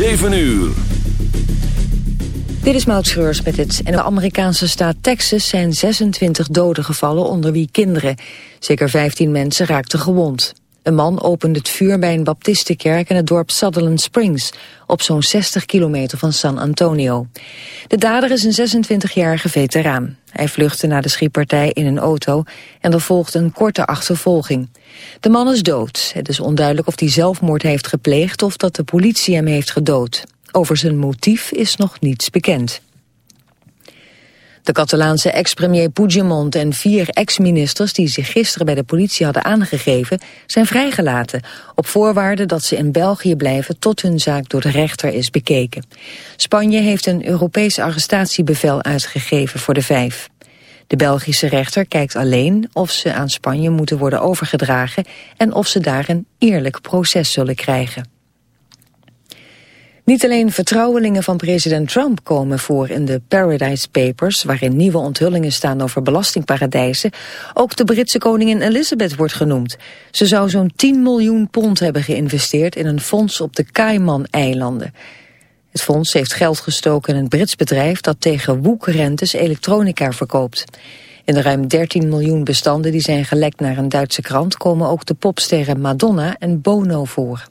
7 uur. Dit is Maud Schreurs met het. In de Amerikaanse staat Texas zijn 26 doden gevallen, onder wie kinderen. Zeker 15 mensen raakten gewond. Een man opende het vuur bij een baptistenkerk in het dorp Sutherland Springs, op zo'n 60 kilometer van San Antonio. De dader is een 26-jarige veteraan. Hij vluchtte naar de schietpartij in een auto en er volgde een korte achtervolging. De man is dood. Het is onduidelijk of hij zelfmoord heeft gepleegd of dat de politie hem heeft gedood. Over zijn motief is nog niets bekend. De Catalaanse ex-premier Puigdemont en vier ex-ministers die zich gisteren bij de politie hadden aangegeven, zijn vrijgelaten, op voorwaarde dat ze in België blijven tot hun zaak door de rechter is bekeken. Spanje heeft een Europees arrestatiebevel uitgegeven voor de vijf. De Belgische rechter kijkt alleen of ze aan Spanje moeten worden overgedragen en of ze daar een eerlijk proces zullen krijgen. Niet alleen vertrouwelingen van president Trump komen voor in de Paradise Papers, waarin nieuwe onthullingen staan over belastingparadijzen, ook de Britse koningin Elizabeth wordt genoemd. Ze zou zo'n 10 miljoen pond hebben geïnvesteerd in een fonds op de Cayman-eilanden. Het fonds heeft geld gestoken in een Brits bedrijf dat tegen woekrentes elektronica verkoopt. In de ruim 13 miljoen bestanden die zijn gelekt naar een Duitse krant komen ook de popsterren Madonna en Bono voor.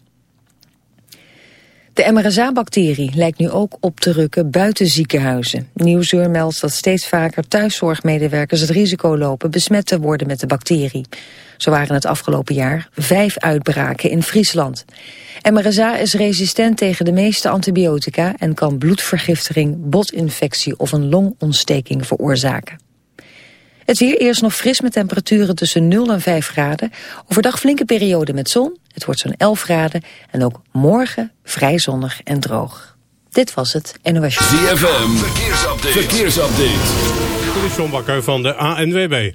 De MRSA-bacterie lijkt nu ook op te rukken buiten ziekenhuizen. Nieuwsuur meldt dat steeds vaker thuiszorgmedewerkers het risico lopen besmet te worden met de bacterie. Zo waren het afgelopen jaar vijf uitbraken in Friesland. MRSA is resistent tegen de meeste antibiotica en kan bloedvergiftiging, botinfectie of een longontsteking veroorzaken. Het weer eerst nog fris met temperaturen tussen 0 en 5 graden. Overdag flinke periode met zon. Het wordt zo'n 11 graden. En ook morgen vrij zonnig en droog. Dit was het NOS. ZFM, verkeersupdate. verkeersupdate. Dit is John Bakker van de ANWB.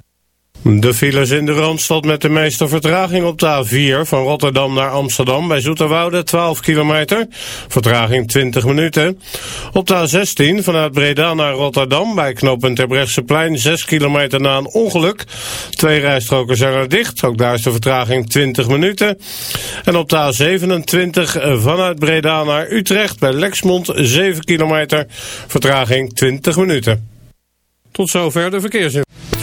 De files in de Randstad met de meeste vertraging op de A4 van Rotterdam naar Amsterdam bij Zoeterwoude 12 kilometer, vertraging 20 minuten. Op de A16 vanuit Breda naar Rotterdam bij knooppunt Terbrechtseplein 6 kilometer na een ongeluk. Twee rijstroken zijn er dicht, ook daar is de vertraging 20 minuten. En op de A27 vanuit Breda naar Utrecht bij Lexmond 7 kilometer, vertraging 20 minuten. Tot zover de verkeersin.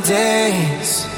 Days.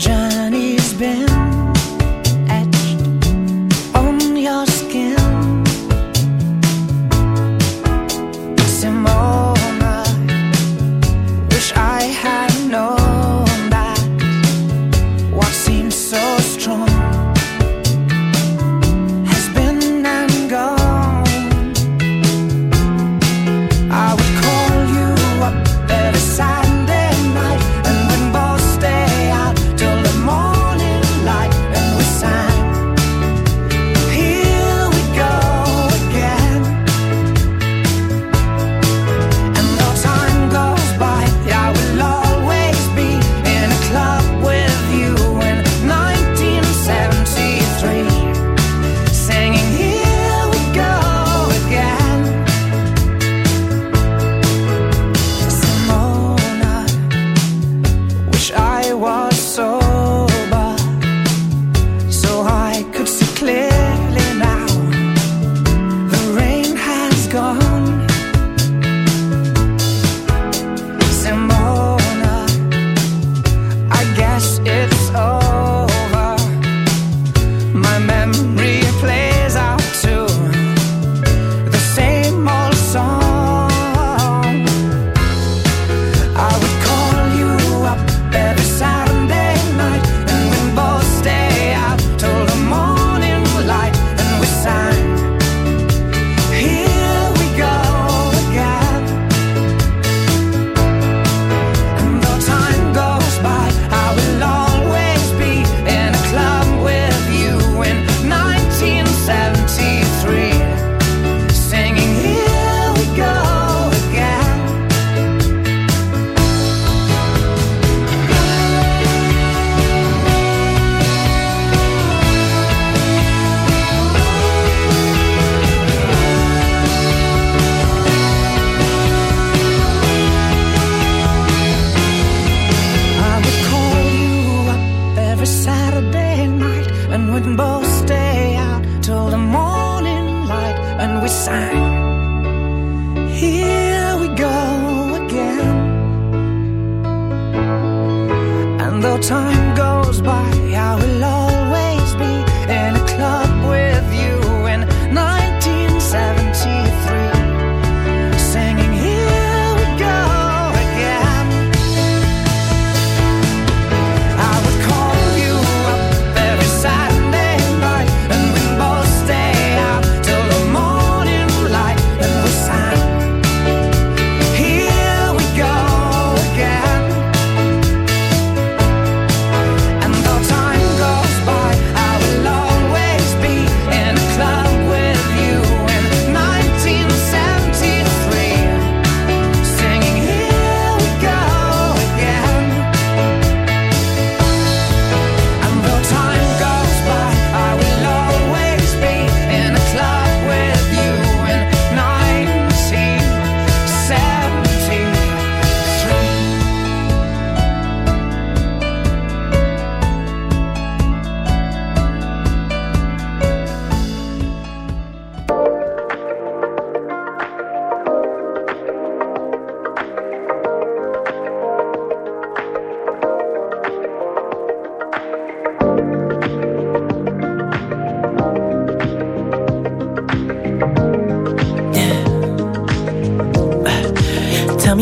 John.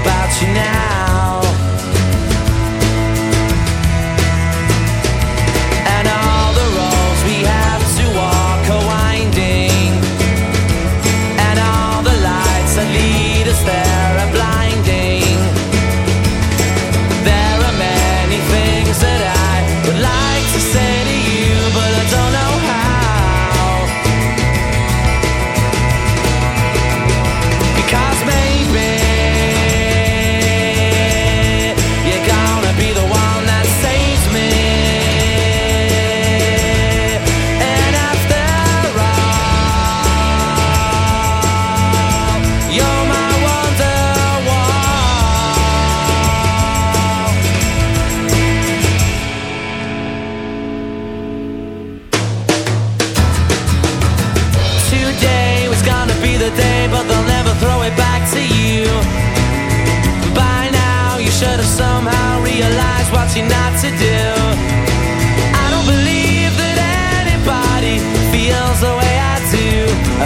about you now.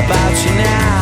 about you now.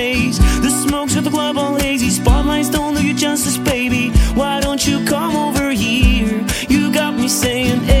club on lazy. Spotlights don't do you justice, baby. Why don't you come over here? You got me saying, hey.